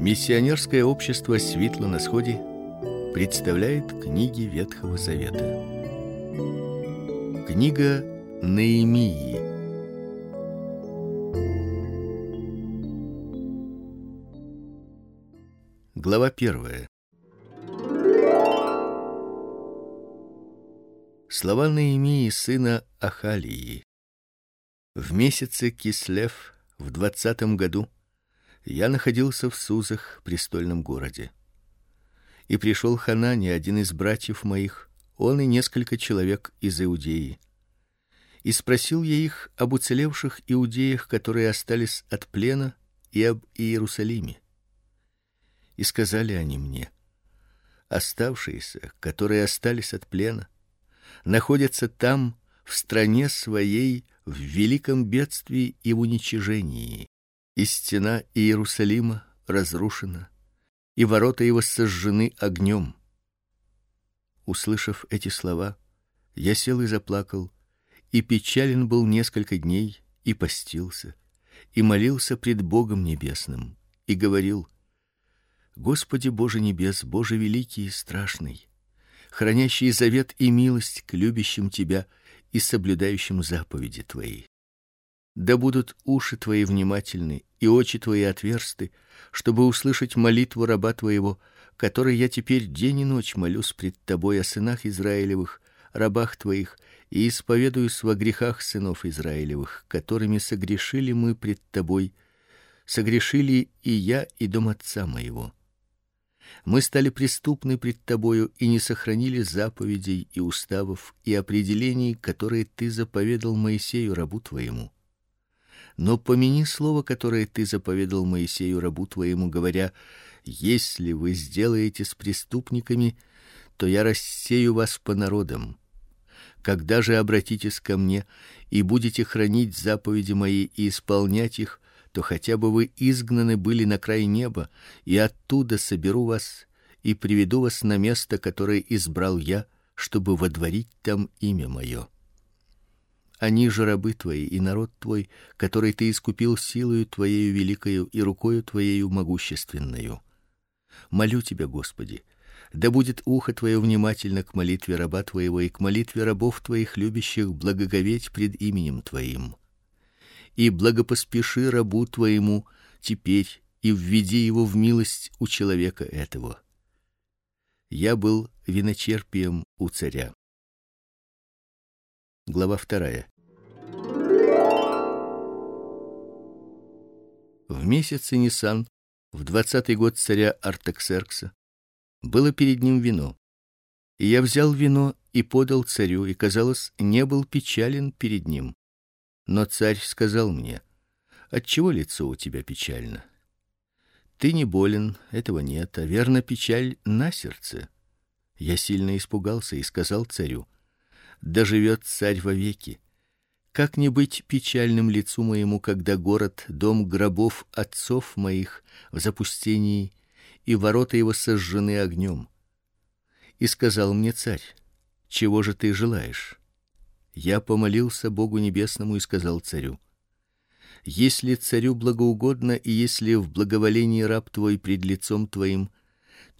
Миссионерское общество Светло на сходе представляет книги Ветхого Завета. Книга Неемии. Глава первая. Слова Неемии сына Ахалии. В месяце Кислев в двадцатом году я находился в Сузах, престольном городе. И пришел Ханани, один из братьев моих, он и несколько человек из Иудеи. И спросил я их об уцелевших иудеях, которые остались от плена, и об Иерусалиме. И сказали они мне: оставшиеся, которые остались от плена, находятся там, в стране своей, в великом бедствии и в уничижении и стена Иерусалима разрушена, и ворота его сожжены огнем. Услышав эти слова, я сел и заплакал, и печален был несколько дней, и постился, и молился пред Богом небесным, и говорил: Господи Боже небес, Боже великий и страшный, хранящий завет и милость к любящим тебя и соблюдающим заповеди твои. Да будут уши твои внимательны и очи твои отверсты, чтобы услышать молитву раба твоего, который я теперь день и ночь молюсь пред тобой о сынах Израилевых, рабах твоих, и исповедуюсь во грехах сынов Израилевых, которыми согрешили мы пред тобой, согрешили и я, и дом отца моего. Мы стали преступны пред тобою и не сохранили заповедей и уставов и определений, которые ты заповедал Моисею рабу твоему но помяни слово, которое ты заповедал Моисею рабу твоему, говоря: если вы сделаете с преступниками, то я рассею вас по народам. Когда же обратитесь ко мне и будете хранить заповеди мои и исполнять их, то хотя бы вы изгнаны были на край неба, и оттуда соберу вас и приведу вас на место, которое избрал я, чтобы водворить там имя мое. Они же рабы твои и народ твой, который ты искупил силою твоею великою и рукою твоею могущественною. Молю тебя, Господи, да будет ухо твое внимательно к молитве раба твоего и к молитве рабов твоих любящих благоговеть пред именем твоим. И благопоспеши рабу твоему теперь и введи его в милость у человека этого. Я был виночерпием у царя. Глава вторая. В месяце Нисан, в двадцатый год царя Артаксеркса, было перед ним вино. И я взял вино и подал царю, и казалось, не был печален перед ним. Но царь сказал мне: "От чего лицо у тебя печально? Ты не болен, этого нет, а верно печаль на сердце". Я сильно испугался и сказал царю: "Да живет царь вовеки. Как не быть печальным лицу моему, когда город, дом гробов отцов моих в запустении, и ворота его сожжены огнем? И сказал мне царь: "Чего же ты желаешь?" Я помолился Богу небесному и сказал царю: "Если царю благоугодно и если в благоволении раб твой пред лицом твоим,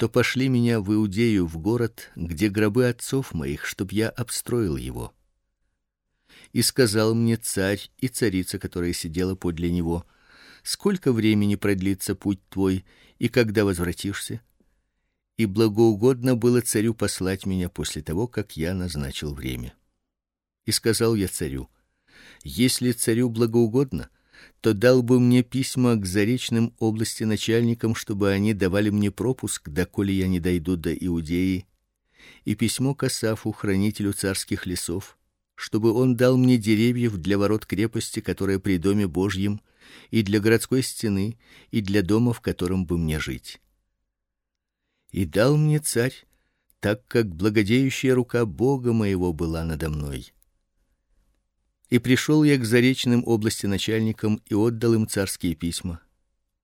то пошли меня в Иудею в город, где гробы отцов моих, чтоб я обстроил его" и сказал мне царь и царица, которая сидела подле него: сколько времени продлится путь твой и когда возвратишься? И благоугодно было царю послать меня после того, как я назначил время. И сказал я царю: если царю благоугодно, то дал бы мне письма к заречным области начальникам, чтобы они давали мне пропуск, доколе я не дойду до Иудеи, и письмо к Асафу, хранителю царских лесов, чтобы он дал мне деревьев для ворот крепости, которая при доме Божьем, и для городской стены, и для дома, в котором бы мне жить. И дал мне царь, так как благодеющая рука Бога моего была надо мной. И пришел я к заречным области начальникам и отдал им царские письма.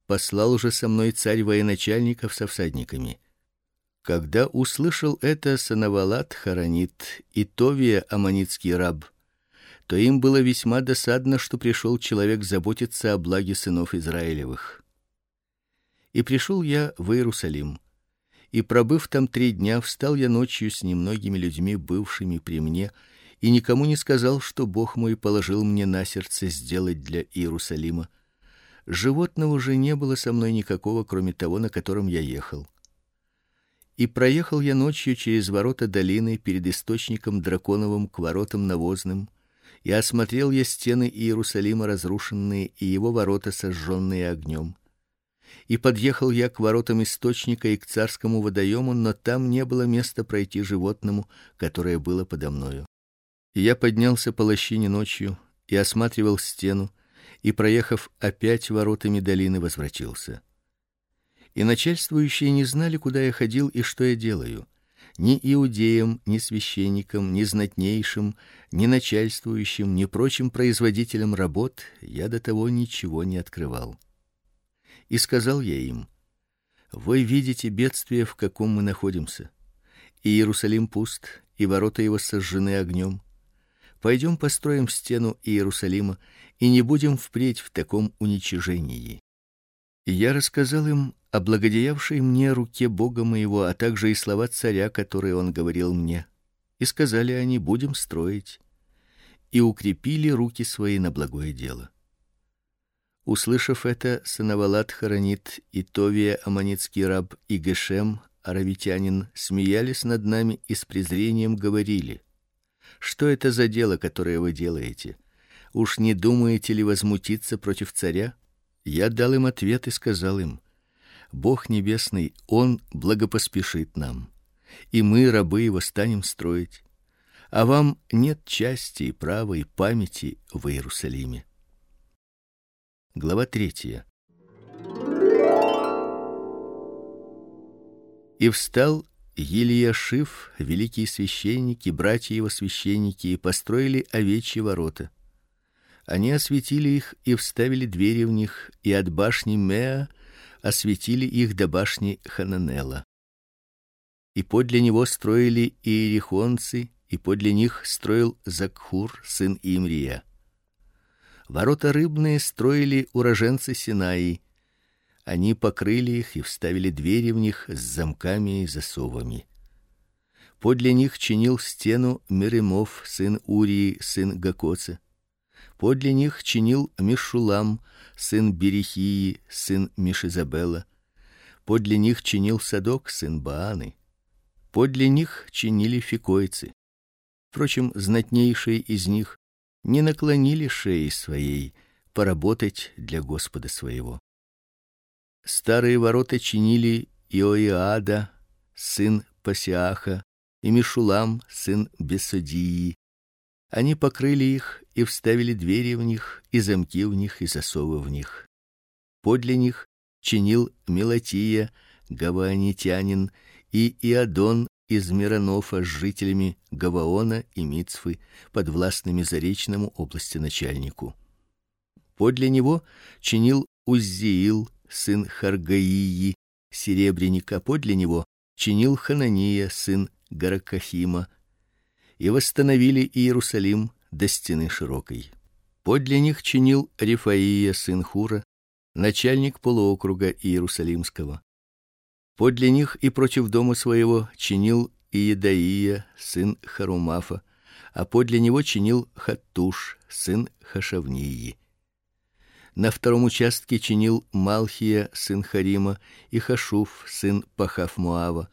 Послал уже со мной царь военачальников со всадниками. Когда услышал это Санавалат Харанит и Товия аманитский раб, то им было весьма досадно, что пришел человек заботиться о благе сынов Израилевых. И пришел я в Иерусалим. И пробыв там три дня, встал я ночью с немногими людьми, бывшими при мне, и никому не сказал, что Бог мой положил мне на сердце сделать для Иерусалима. Животного же не было со мной никакого, кроме того, на котором я ехал. И проехал я ночью через ворота долины перед источником драконовым к воротам навозным, и осмотрел я стены Иерусалима разрушенные и его ворота сожженные огнем. И подъехал я к воротам источника и к царскому водоему, но там не было места пройти животному, которое было подо мною. И я поднялся по лощине ночью и осматривал стену, и проехав опять воротами долины, возвратился и начальствующие не знали, куда я ходил и что я делаю. Ни иудеям, ни священникам, ни знатнейшим, ни начальствующим, ни прочим производителям работ я до того ничего не открывал. И сказал я им: Вы видите бедствие, в каком мы находимся. И Иерусалим пуст, и ворота его сожжены огнем. Пойдем построим стену Иерусалима и не будем впредь в таком уничижении. И я рассказал им о благодеявшей мне руке Бога моего, а также и слова царя, которые он говорил мне. И сказали они: будем строить. И укрепили руки свои на благое дело. Услышав это, Санавалат хоронит и Товия аманитский раб и Гешем аравитянин смеялись над нами и с презрением говорили: что это за дело, которое вы делаете? Уж не думаете ли возмутиться против царя? Я дал им ответ и сказал им: Бог небесный, он благопоспешит нам, и мы рабы его станем строить. А вам нет части и права и памяти в Иерусалиме. Глава третья. И встал Елиашив, великий священник и братья его священники и построили овечьи ворота. Они осветили их и вставили двери в них, и от башни Меа осветили их до башни Хананела. И подле него строили иерихонцы, и подле них строил Закхур, сын Имрия. Ворота рыбные строили уроженцы Синаи. Они покрыли их и вставили двери в них с замками и засовами. Подле них чинил стену Меремов, сын Урии, сын Гакоца Подле них чинил Мишулам, сын Берихии, сын Мишизабела. Подле них чинил Садок, сын Бааны. Подле них чинили фикойцы. Впрочем, знатнейшие из них не наклонили шеи своей поработать для Господа своего. Старые ворота чинили Иоиада, сын Пасиаха, и Мишулам, сын Бесодии. Они покрыли их и вставили двери в них, и замки в них, и засовы в них. Подле них чинил Мелатия, гаванитянин, и Иадон из Миронофа с жителями Гаваона и Мицфы, подвластными Заречному области начальнику. Подле него чинил Уззиил, сын Харгаии, серебряник, а подле него чинил Ханания, сын Гаракахима, и восстановили Иерусалим до стены широкой. Подле них чинил Рифаия сын Хура, начальник полуокруга Иерусалимского. Подле них и против дома своего чинил Иедаия сын Харумафа, а подле него чинил Хаттуш сын Хашавнии. На втором участке чинил Малхия сын Харима и Хашуф сын Пахафмуава.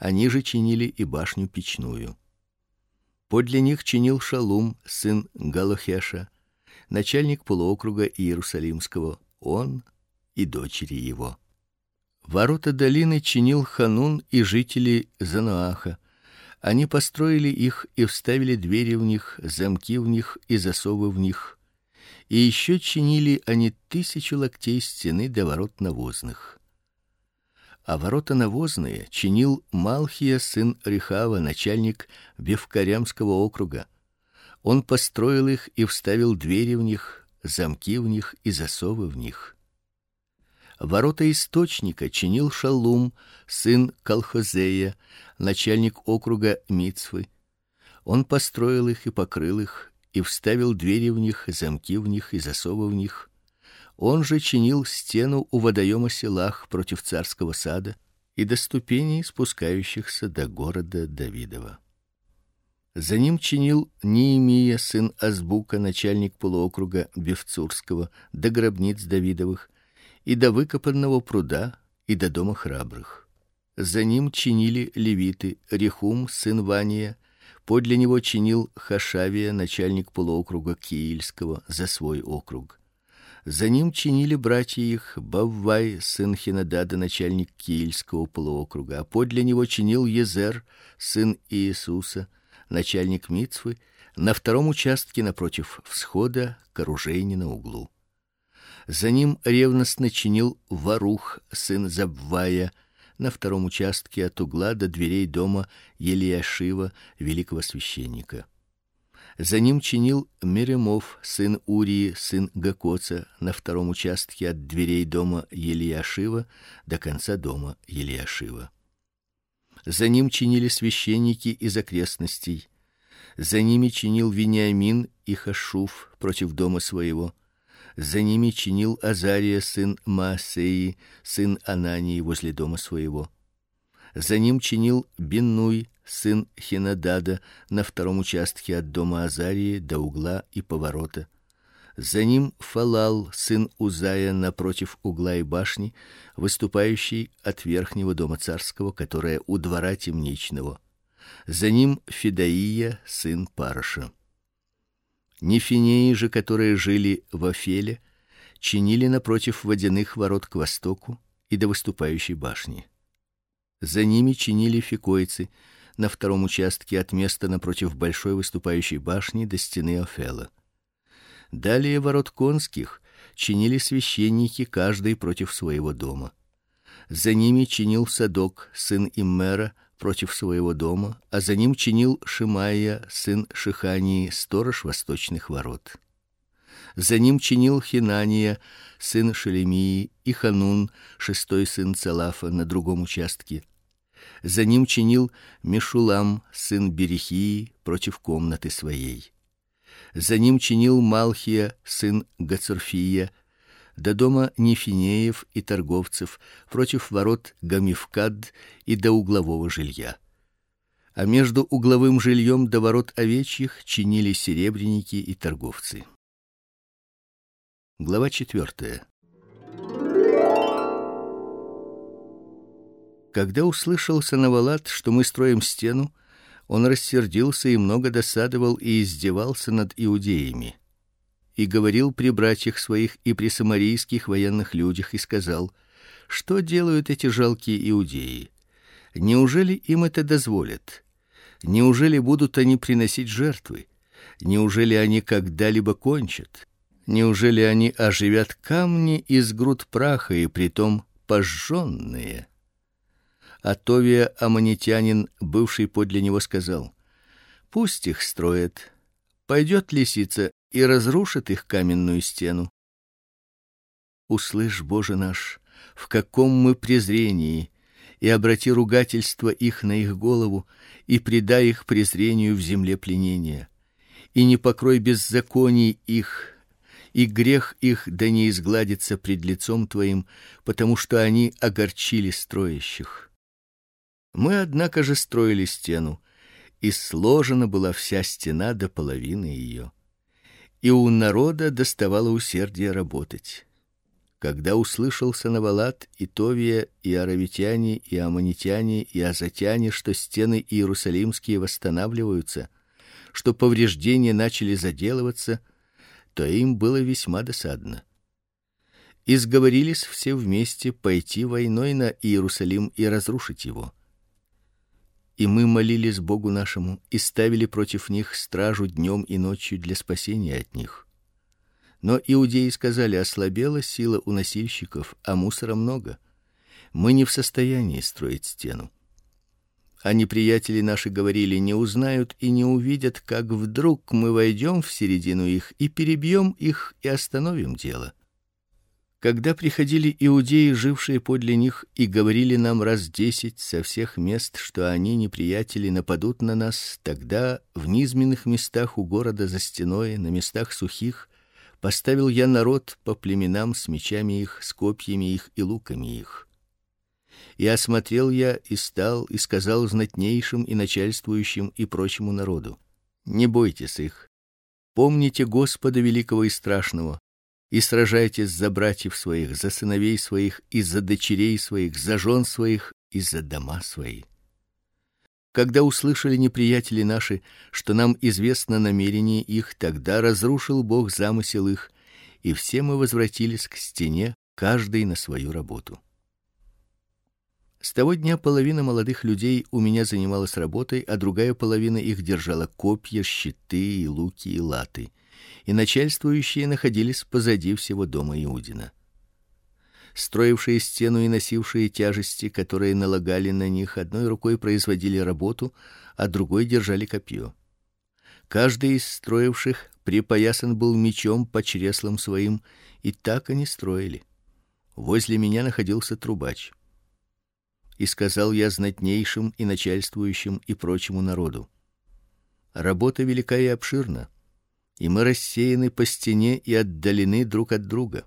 Они же чинили и башню печную. Подле них чинил Шалум, сын Галохеша, начальник полуокруга Иерусалимского, он и дочери его. Ворота долины чинил Ханун и жители Занааха. Они построили их и вставили двери в них, замки в них и засовы в них. И еще чинили они тысячу локтей стены до ворот навозных а ворота навозные чинил Малхия сын Рихава, начальник Бевкарямского округа. Он построил их и вставил двери в них, замки в них и засовы в них. Ворота источника чинил Шалум, сын Колхозея, начальник округа Мицвы. Он построил их и покрыл их, и вставил двери в них, замки в них и засовы в них. Он же чинил стену у водоема Селах против царского сада и до ступеней, спускающихся до города Давидова. За ним чинил Неемия сын Азбука, начальник полуокруга Бевцурского, до гробниц Давидовых и до выкопанного пруда и до дома храбрых. За ним чинили левиты Рехум сын Вания, подле него чинил Хашавия, начальник полуокруга Киильского, за свой округ. За ним чинили братья их Баввай сын Хинадада, начальник Киильского полуокруга, а подле него чинил Езер сын Иисуса, начальник Мицвы, на втором участке напротив всхода к оружейне на углу. За ним ревностно чинил Варух сын Забвая на втором участке от угла до дверей дома Елиашива, великого священника. За ним чинил Меремов сын Урии, сын Гакоца, на втором участке от дверей дома Елиашива до конца дома Елиашива. За ним чинили священники из окрестностей. За ними чинил Вениамин и Хашуф против дома своего. За ними чинил Азария сын Маасеи, сын Анании возле дома своего. За ним чинил Биннуй сын Хинадада на втором участке от дома Азарии до угла и поворота. За ним Фалал сын Узая напротив угла и башни, выступающий от верхнего дома царского, которое у двора темничного. За ним Федаия сын Параша. Нефинеи же, которые жили в Афеле, чинили напротив водяных ворот к востоку и до выступающей башни. За ними чинили фикойцы на втором участке от места напротив большой выступающей башни до стены Афела. Далее ворот конских чинили священники каждый против своего дома. За ними чинил Садок, сын Иммера, против своего дома, а за ним чинил Шимаия, сын Шихании, сторож восточных ворот. За ним чинил Хинания, сын Шелемии, и Ханун, шестой сын Целафа на другом участке. За ним чинил Мешулам, сын Берехии, против комнаты своей за ним чинил Малхия, сын Гацерфия, до дома Нефинеев и торговцев, против ворот Гамифкад и до углового жилья. А между угловым жильем до ворот овечьих чинили серебряники и торговцы. Глава четвертая. Когда услышал Санавалат, что мы строим стену, он рассердился и много досадовал и издевался над иудеями. И говорил при братьях своих и при самарийских военных людях и сказал: что делают эти жалкие иудеи? Неужели им это дозволят? Неужели будут они приносить жертвы? Неужели они когда-либо кончат? Неужели они оживят камни из груд праха и притом пожженные? а Товия амонитянин, бывший подле него, сказал: "Пусть их строят. Пойдет лисица и разрушит их каменную стену. Услышь, Боже наш, в каком мы презрении, и обрати ругательство их на их голову, и предай их презрению в земле пленения, и не покрой беззаконий их, и грех их да не изгладится пред лицом твоим, потому что они огорчили строящих. Мы однако же строили стену, и сложена была вся стена до половины ее. И у народа доставало усердия работать. Когда услышал Санавалат и Товия и аравитяне и амонитяне и азатяне, что стены иерусалимские восстанавливаются, что повреждения начали заделываться, то им было весьма досадно. И сговорились все вместе пойти войной на Иерусалим и разрушить его и мы молились Богу нашему и ставили против них стражу днем и ночью для спасения от них. Но иудеи сказали: ослабела сила у носильщиков, а мусора много. Мы не в состоянии строить стену. А неприятели наши говорили: не узнают и не увидят, как вдруг мы войдем в середину их и перебьем их и остановим дело. Когда приходили иудеи, жившие подле них, и говорили нам раз десять со всех мест, что они неприятели нападут на нас, тогда в низменных местах у города за стеной, на местах сухих, поставил я народ по племенам с мечами их, с копьями их и луками их. И осмотрел я и стал и сказал знатнейшим и начальствующим и прочему народу: не бойтесь их. Помните Господа великого и страшного, и сражайтесь за братьев своих, за сыновей своих и за дочерей своих, за жен своих и за дома свои. Когда услышали неприятели наши, что нам известно намерение их, тогда разрушил Бог замысел их, и все мы возвратились к стене, каждый на свою работу. С того дня половина молодых людей у меня занималась работой, а другая половина их держала копья, щиты и луки и латы. И начальствующие находились позади всего дома Иудина строившие стену и носившие тяжести, которые налагали на них, одной рукой производили работу, а другой держали копье. Каждый из строивших припоясан был мечом по чреслам своим, и так они строили. Возле меня находился трубач. И сказал я знатнейшим и начальствующим и прочему народу: работа велика и обширна, и мы рассеяны по стене и отдалены друг от друга.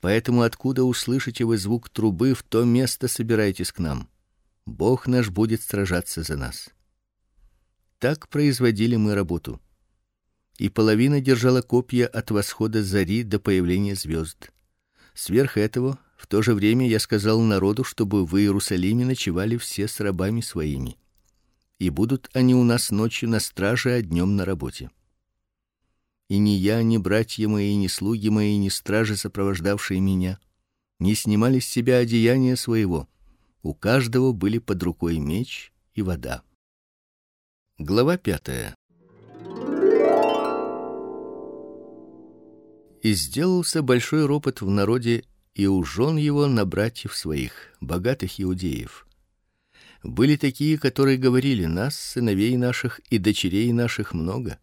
Поэтому откуда услышите вы звук трубы, в то место собирайтесь к нам. Бог наш будет сражаться за нас. Так производили мы работу. И половина держала копья от восхода зари до появления звезд. Сверх этого, в то же время я сказал народу, чтобы в Иерусалиме ночевали все с рабами своими. И будут они у нас ночью на страже, а днем на работе и ни я, ни братья мои, ни слуги мои, ни стражи, сопровождавшие меня, не снимали с себя одеяния своего. У каждого были под рукой меч и вода. Глава пятая. И сделался большой ропот в народе и ужен его на братьев своих, богатых иудеев. Были такие, которые говорили: нас, сыновей наших и дочерей наших много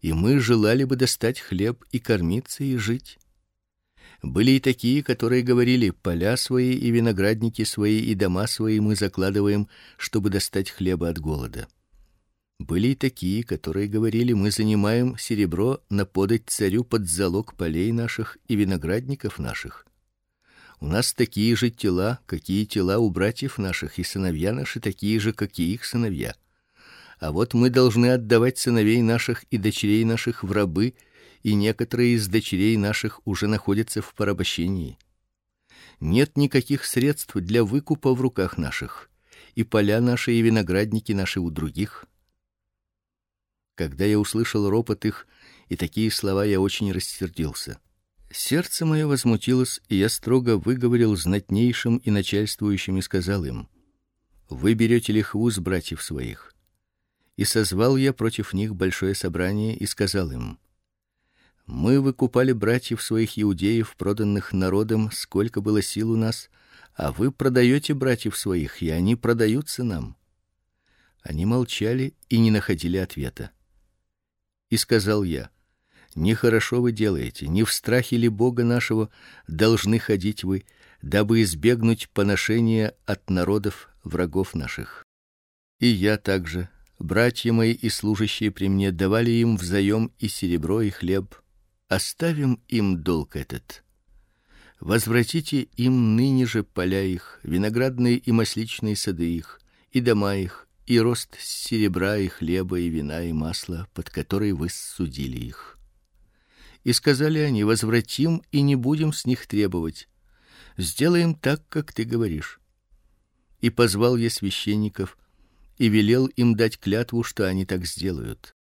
и мы желали бы достать хлеб и кормиться и жить. Были и такие, которые говорили: поля свои и виноградники свои и дома свои мы закладываем, чтобы достать хлеба от голода. Были и такие, которые говорили: мы занимаем серебро на подать царю под залог полей наших и виноградников наших. У нас такие же тела, какие тела у братьев наших, и сыновья наши такие же, как и их сыновья. А вот мы должны отдавать сыновей наших и дочерей наших в рабы, и некоторые из дочерей наших уже находятся в порабощении. Нет никаких средств для выкупа в руках наших, и поля наши и виноградники наши у других. Когда я услышал ропот их и такие слова, я очень рассердился. Сердце мое возмутилось, и я строго выговорил знатнейшим и начальствующим и сказал им: Вы берете лихву с братьев своих и созвал я против них большое собрание и сказал им: Мы выкупали братьев своих иудеев, проданных народом, сколько было сил у нас, а вы продаете братьев своих, и они продаются нам. Они молчали и не находили ответа. И сказал я: Нехорошо вы делаете, не в страхе ли Бога нашего должны ходить вы, дабы избегнуть поношения от народов врагов наших. И я также Братья мои и служащие при мне давали им взаем и серебро, и хлеб. Оставим им долг этот. Возвратите им ныне же поля их, виноградные и масличные сады их, и дома их, и рост серебра и хлеба и вина и масла, под который вы судили их. И сказали они: возвратим и не будем с них требовать. Сделаем так, как ты говоришь. И позвал я священников и велел им дать клятву, что они так сделают.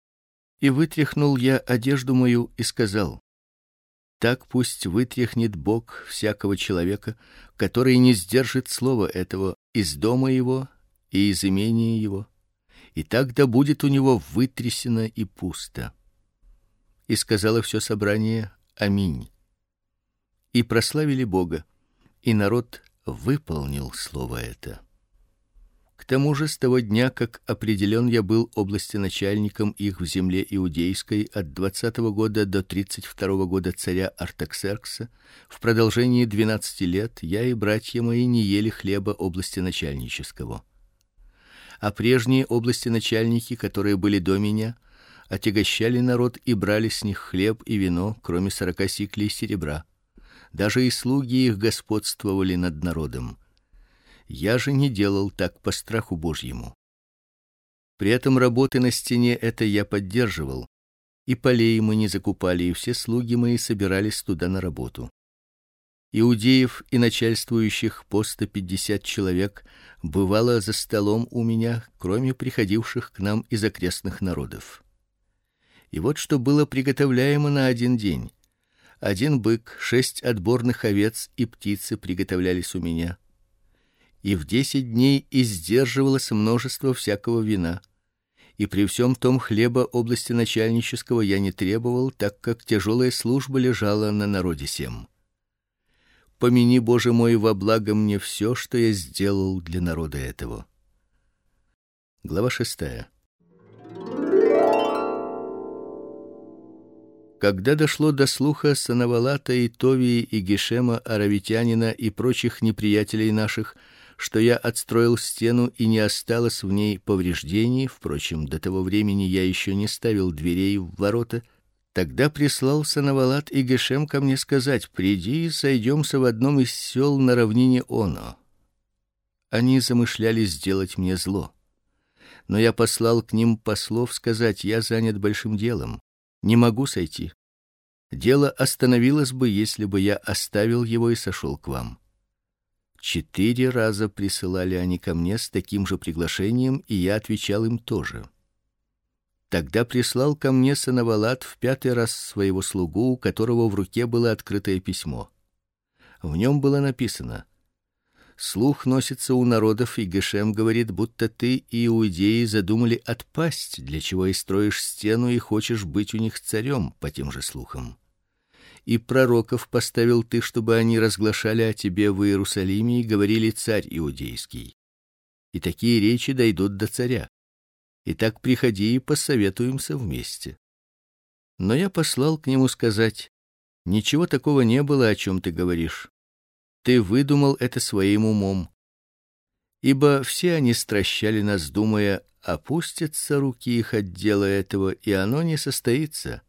И вытряхнул я одежду мою и сказал: так пусть вытряхнет Бог всякого человека, который не сдержит слова этого из дома его и из имения его, и тогда будет у него вытрясено и пусто. И сказала все собрание: Аминь. И прославили Бога, и народ выполнил слово это. К тому же с того дня, как определен я был области начальником их в земле иудейской от двадцатого года до тридцать второго года царя Артаксеркса, в продолжении двенадцати лет я и братья мои не ели хлеба области начальнического. А прежние области начальники, которые были до меня, отягощали народ и брали с них хлеб и вино, кроме сорока сиклей серебра. Даже и слуги их господствовали над народом. Я же не делал так по страху Божьему. При этом работы на стене это я поддерживал, и полей мы не закупали, и все слуги мои собирались туда на работу. Иудеев и начальствующих по сто пятьдесят человек бывало за столом у меня, кроме приходивших к нам из окрестных народов. И вот что было приготовляемо на один день. Один бык, шесть отборных овец и птицы приготовлялись у меня. И в десять дней издерживалось множество всякого вина и при всем том хлеба области начальнического я не требовал, так как тяжелая служба лежала на народе всем. Помяни, Боже мой, во благо мне все, что я сделал для народа этого. Глава шестая. Когда дошло до слуха Санавалата и Товии и Гешема аравитянина и прочих неприятелей наших, что я отстроил стену и не осталось в ней повреждений, впрочем, до того времени я еще не ставил дверей в ворота, тогда прислал Санавалат и Гешем ко мне сказать: "Приди и сойдемся в одном из сел на равнине Оно". Они замышляли сделать мне зло. Но я послал к ним послов сказать: "Я занят большим делом, не могу сойти. Дело остановилось бы, если бы я оставил его и сошел к вам". Четыре раза присылали они ко мне с таким же приглашением, и я отвечал им тоже. Тогда прислал ко мне Санавалат в пятый раз своего слугу, у которого в руке было открытое письмо. В нем было написано: Слух носится у народов, и Гешем говорит, будто ты и иудеи задумали отпасть, для чего и строишь стену и хочешь быть у них царем, по тем же слухам и пророков поставил ты, чтобы они разглашали о тебе в Иерусалиме и говорили царь иудейский. И такие речи дойдут до царя. И так приходи и посоветуемся вместе. Но я послал к нему сказать: ничего такого не было, о чем ты говоришь. Ты выдумал это своим умом. Ибо все они стращали нас, думая, опустятся руки их от дела этого, и оно не состоится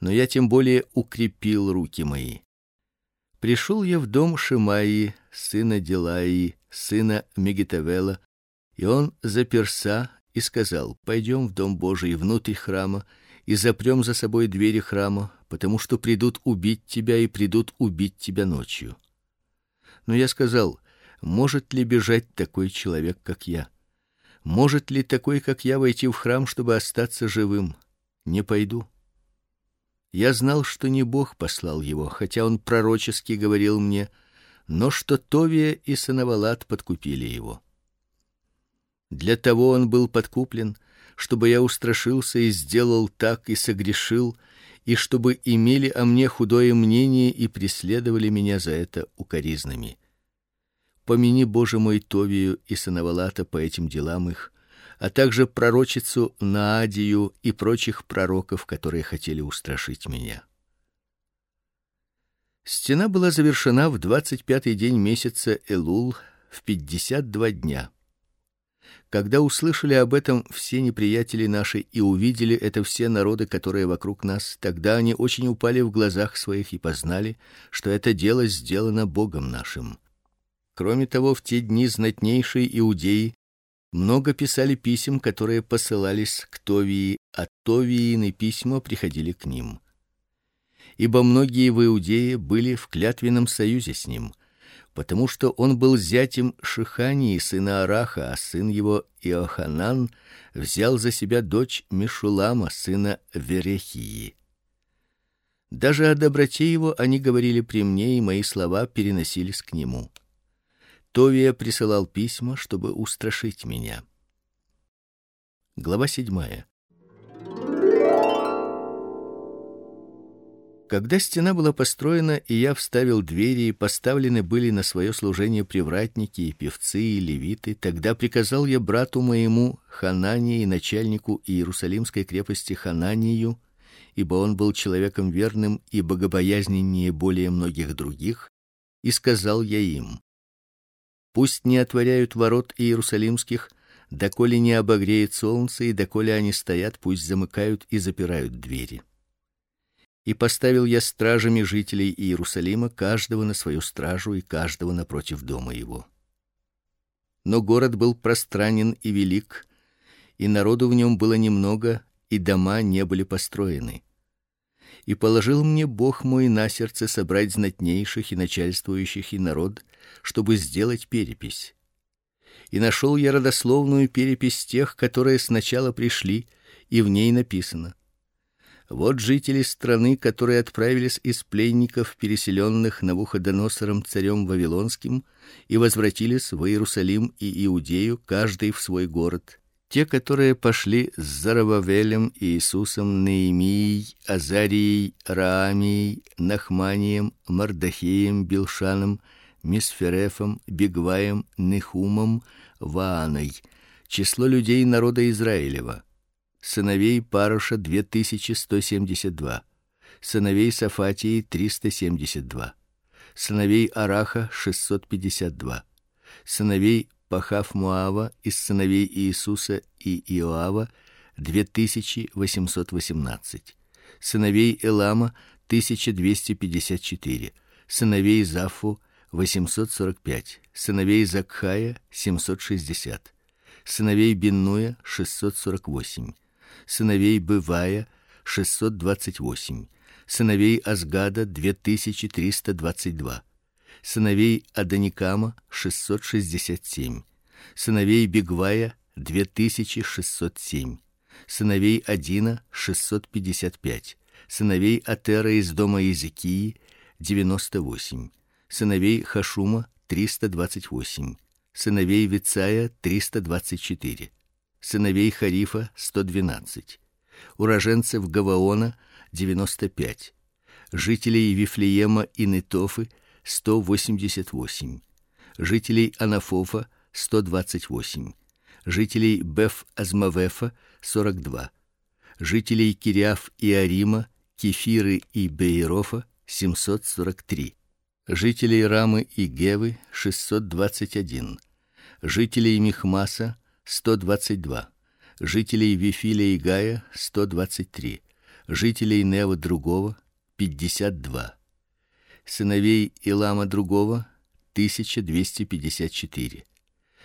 но я тем более укрепил руки мои. Пришел я в дом Шимаи, сына Дилаи, сына Мегитавела, и он заперся и сказал: "Пойдем в дом Божий внутрь храма и запрем за собой двери храма, потому что придут убить тебя и придут убить тебя ночью". Но я сказал: "Может ли бежать такой человек, как я? Может ли такой, как я, войти в храм, чтобы остаться живым? Не пойду". Я знал, что не Бог послал его, хотя он пророчески говорил мне, но что Товия и Санавалат подкупили его. Для того он был подкуплен, чтобы я устрашился и сделал так и согрешил, и чтобы имели о мне худое мнение и преследовали меня за это укоризнами. Помяни, Боже мой, Товию и Санавалата по этим делам их, а также пророчицу Наадию и прочих пророков, которые хотели устрашить меня. Стена была завершена в двадцать пятый день месяца Элул в пятьдесят два дня. Когда услышали об этом все неприятели наши и увидели это все народы, которые вокруг нас, тогда они очень упали в глазах своих и познали, что это дело сделано Богом нашим. Кроме того, в те дни знатнейшие иудеи много писали писем, которые посылались к Товии, а Товиины письма приходили к ним. Ибо многие в Иудее были в клятвенном союзе с ним, потому что он был зятем Шихании сына Араха, а сын его Иоханан взял за себя дочь Мишулама сына Верехии. Даже о доброте его они говорили при мне, и мои слова переносились к нему. Товия присылал письма, чтобы устрашить меня. Глава седьмая. Когда стена была построена, и я вставил двери, и поставлены были на свое служение привратники и певцы и левиты, тогда приказал я брату моему Ханании, начальнику Иерусалимской крепости Хананию, ибо он был человеком верным и богобоязненнее более многих других, и сказал я им: Пусть не отворяют ворот иерусалимских, доколе не обогреет солнце и доколе они стоят, пусть замыкают и запирают двери. И поставил я стражами жителей Иерусалима, каждого на свою стражу и каждого напротив дома его. Но город был пространен и велик, и народу в нем было немного, и дома не были построены. И положил мне Бог мой на сердце собрать знатнейших и начальствующих и народ, чтобы сделать перепись и нашел я родословную перепись тех, которые сначала пришли, и в ней написано: Вот жители страны, которые отправились из пленников, переселенных Навуходоносором царем вавилонским, и возвратились в Иерусалим и Иудею, каждый в свой город. Те, которые пошли с Зарававелем Иисусом, Неемией, Азарией, Раамией, Нахманием, Мардахеем, Билшаном, Мисферефом, Бигваем, Нехумом, Вааной. Число людей народа Израилева. Сыновей Паруша 2172. Сыновей Сафатии 372. Сыновей Араха 652. Сыновей Пахав Муава из сыновей Иисуса и Иоава 2818. Сыновей Элама 1254. Сыновей Зафу 845, сыновей Закхая 760, сыновей Биннуя 648, сыновей Бывая 628, сыновей Азгада 2322, сыновей Аданикама 667, сыновей Бигвая 2607, сыновей Адина 655, сыновей Атера из дома Иезекии 98 сыновей Хашума 328, сыновей Вицая 324, сыновей Харифа 112, уроженцев Гаваона 95, жителей Вифлеема и Нетофы 188, жителей Анафофа 128, жителей Беф-Азмавефа 42, жителей Кириаф и Арима, Кефиры и Бейрофа 743 жителей Рамы и Гевы 621, жителей Михмаса 122, жителей Вифиля и Гая 123, жителей Нева другого 52, сыновей Илама другого 1254,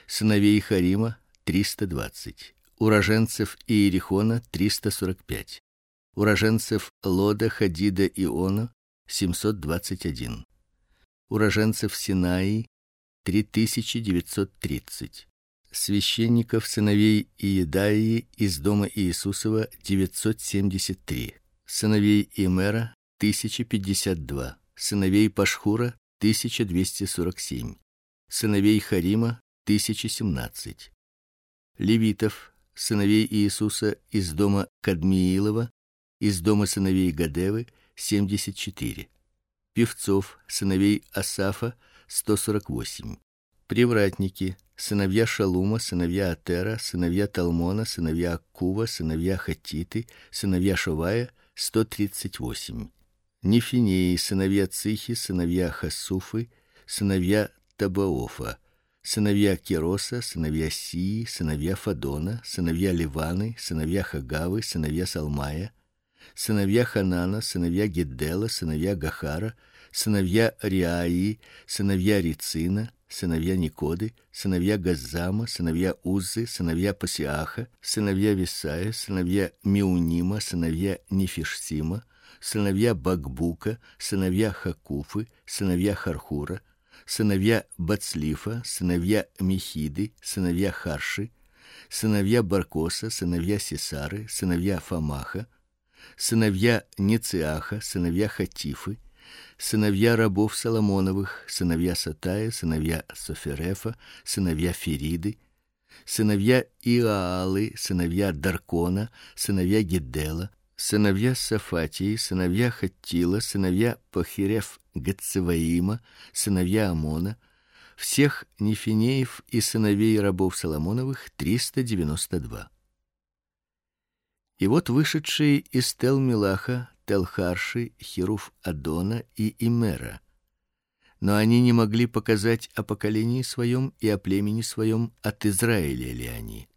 сыновей Харима 320, уроженцев Иерихона 345, уроженцев Лода, Хадида и Она 721 уроженцев Синаи 3930, священников сыновей Иедаии из дома Иисусова 973, сыновей Имера 1052, сыновей Пашхура 1247, сыновей Харима 1017, левитов, сыновей Иисуса из дома Кадмиилова, из дома сыновей Гадевы 74 певцов, сыновей Асафа 148. Привратники, сыновья Шалума, сыновья Атера, сыновья Талмона, сыновья Аккува, сыновья Хатиты, сыновья Шавая 138. Нефинеи, сыновья Цихи, сыновья Хасуфы, сыновья Табаофа, сыновья Кироса, сыновья Сии, сыновья Фадона, сыновья Ливаны, сыновья Хагавы, сыновья Салмая, сыновья Ханана, сыновья Геддела, сыновья Гахара, сыновья Риаи, сыновья Рицина, сыновья Никоды, сыновья Газзама, сыновья Уззы, сыновья Пасиаха, сыновья Висая, сыновья Миунима, сыновья Нефишсима, сыновья Багбука, сыновья Хакуфы, сыновья Хархура, сыновья Бацлифа, сыновья Михиды, сыновья Харши, сыновья Баркоса, сыновья Сесары, сыновья Фамаха, сыновья Нециаха, сыновья Хатифы, сыновья рабов Соломоновых, сыновья Сатая, сыновья Соферефа, сыновья Фериды, сыновья Иаалы, сыновья Даркона, сыновья Гедела, сыновья Сафатии, сыновья Хаттила, сыновья Пахирев Гацеваима, сыновья Амона, всех нефинеев и сыновей рабов Соломоновых триста девяносто два. И вот вышедшие из Телмилаха, Телхарши, Хируф Адона и Имера. Но они не могли показать о поколении своем и о племени своем от Израиля ли они.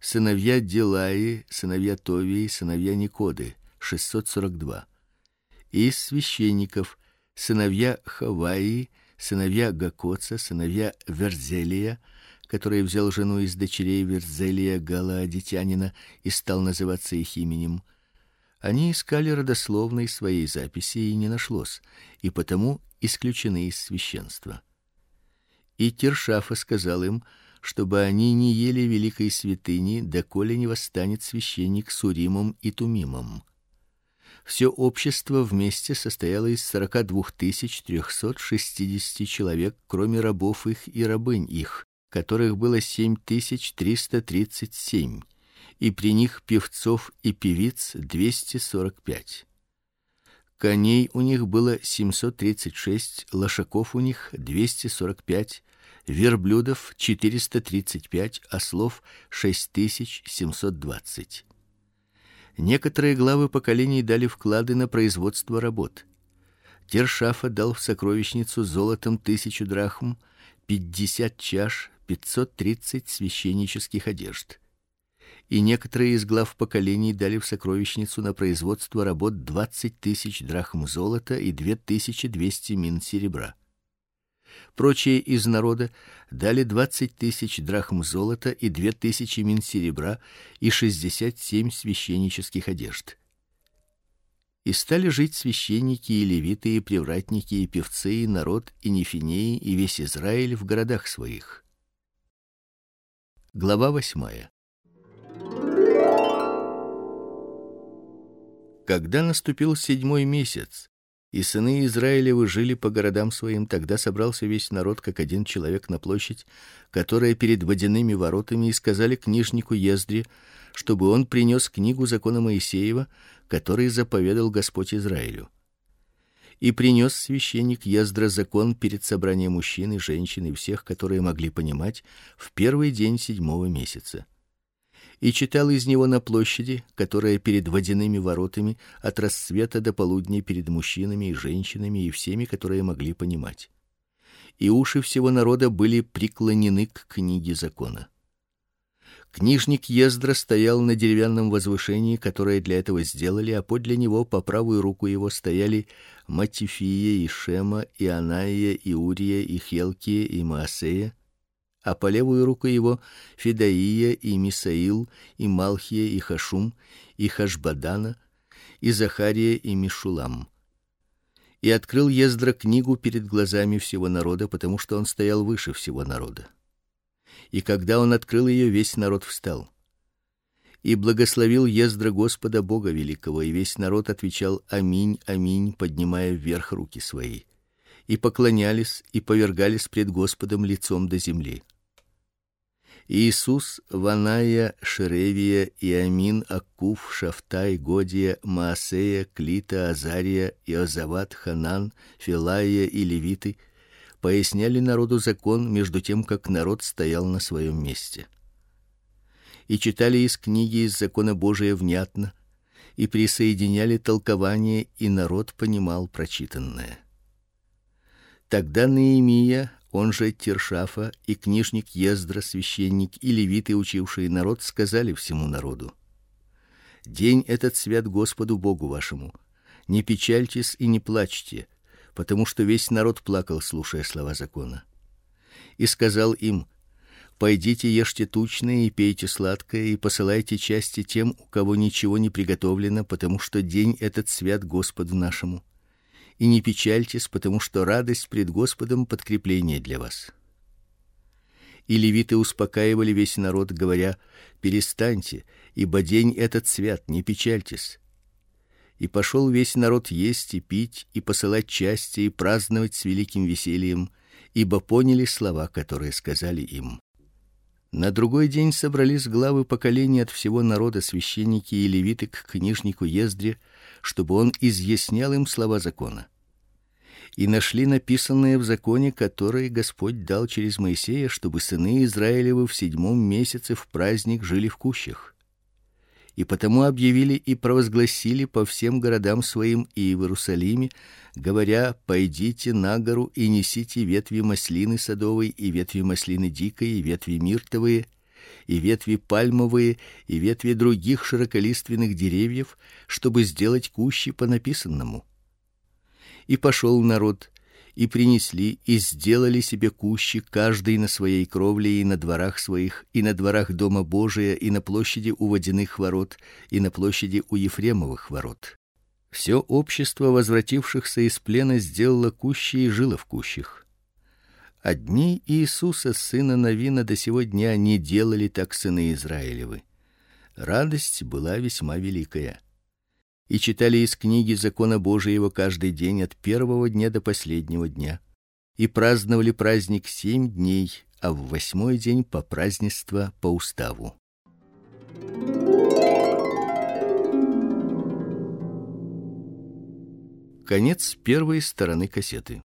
сыновья Дилаи, сыновья Товии, сыновья Никоды 642. Из священников сыновья Хаваи, сыновья Гакоца, сыновья Верзелия, который взял жену из дочерей Верзелия Галаадитянина и стал называться их именем. Они искали родословной своей записи и не нашлось, и потому исключены из священства. И Тершафа сказал им, чтобы они не ели великой святыни, доколе не восстанет священник с Уримом и Тумимом. Все общество вместе состояло из 42 360 человек, кроме рабов их и рабынь их, которых было 7337, и при них певцов и певиц 245. Коней у них было 736, лошаков у них 245, верблюдов 435, ослов 6720. Некоторые главы поколений дали вклады на производство работ. Тершафа дал в сокровищницу золотом тысячу драхм, пятьдесят чаш, пятьсот тридцать священнических одежд. И некоторые из глав поколений дали в сокровищницу на производство работ двадцать тысяч драхм золота и две тысячи двести мин серебра. Прочие из народа дали двадцать тысяч драхм золота и две тысячи мин серебра и шестьдесят семь священнических одежд. И стали жить священники и левиты и привратники и певцы и народ и нефинеи и весь Израиль в городах своих. Глава восьмая. Когда наступил седьмой месяц, и сыны Израилевы жили по городам своим, тогда собрался весь народ как один человек на площадь, которая перед водяными воротами, и сказали книжнику Ездре, чтобы он принес книгу закона Моисеева, который заповедал Господь Израилю. И принес священник Ездра закон перед собранием мужчин и женщин и всех, которые могли понимать, в первый день седьмого месяца и читал из него на площади, которая перед водяными воротами, от рассвета до полудня перед мужчинами и женщинами и всеми, которые могли понимать. И уши всего народа были преклонены к книге закона. Книжник Ездра стоял на деревянном возвышении, которое для этого сделали, а подле него по правую руку его стояли Матифия и Шема и Анаия и Урия и Хелкия и Маасея, а по левую руку его Федаия и Мисаил и Малхия и Хашум и Хашбадана и Захария и Мишулам. И открыл Ездра книгу перед глазами всего народа, потому что он стоял выше всего народа. И когда он открыл ее, весь народ встал. И благословил Ездра Господа Бога великого, и весь народ отвечал: Аминь, аминь, поднимая вверх руки свои и поклонялись и повергались пред Господом лицом до земли. Иисус, Ваная, Шеревия, Иамин, Акуф, Шафтай, Годия, Маасея, Клита, Азария, Иозават, Ханан, Филая и левиты поясняли народу закон между тем, как народ стоял на своем месте. И читали из книги из закона Божия внятно, и присоединяли толкование, и народ понимал прочитанное. Тогда Неемия, он же Тершафа и книжник Ездра, священник и левиты, учившие народ, сказали всему народу: День этот свят Господу Богу вашему. Не печальтесь и не плачьте, потому что весь народ плакал, слушая слова закона. И сказал им: Пойдите, ешьте тучное и пейте сладкое и посылайте части тем, у кого ничего не приготовлено, потому что день этот свят Господу нашему и не печальтесь, потому что радость пред Господом подкрепление для вас. И левиты успокаивали весь народ, говоря: перестаньте, ибо день этот свят, не печальтесь. И пошел весь народ есть и пить и посылать части и праздновать с великим весельем, ибо поняли слова, которые сказали им. На другой день собрались главы поколений от всего народа, священники и левиты к книжнику Ездре, чтобы он изъяснял им слова закона. И нашли написанное в законе, который Господь дал через Моисея, чтобы сыны Израилевы в седьмом месяце в праздник жили в кущах. И потому объявили и провозгласили по всем городам своим и в Иерусалиме, говоря: пойдите на гору и несите ветви маслины садовой и ветви маслины дикой и ветви миртовые и ветви пальмовые, и ветви других широколиственных деревьев, чтобы сделать кущи по написанному. И пошел народ, и принесли и сделали себе кущи каждый на своей кровле и на дворах своих, и на дворах дома Божия, и на площади у водяных ворот, и на площади у Ефремовых ворот. Все общество возвратившихся из плена сделало кущи и жило в кущах. Одни Иисуса сына Навина до сего дня не делали так сыны Израилевы. Радость была весьма великая и читали из книги закона Божьего каждый день от первого дня до последнего дня, и праздновали праздник семь дней, а в восьмой день по празднество по уставу. Конец первой стороны кассеты.